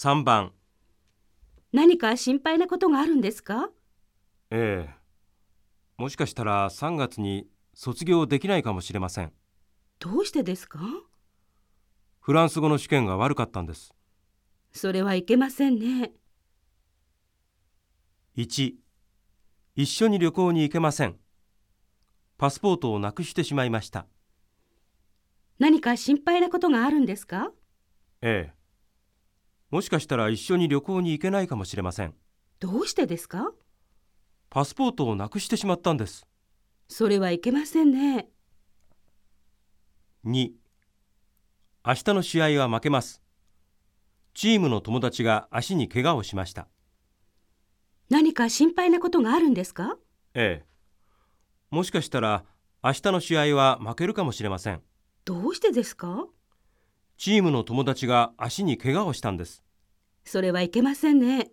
3番。何か心配なことがあるんですか？ええ。もしかしたら3月に卒業できないかもしれません。どうしてですか？フランス語の試験が悪かったんです。それはいけませんね。1一緒に旅行に行けません。パスポートをなくしてしまいました。何か心配なことがあるんですか？ええもしかしたら一緒に旅行に行けないかもしれません。どうしてですか？パスポートをなくしてしまったんです。それはいけませんね。2明日の試合は負けます。チームの友達が足に怪我をしました。何か心配なことがあるんですか？ええ。もしかしたら明日の試合は負けるかもしれません。どうしてですか？チームの友達が足に怪我をしたんですそれはいけませんね。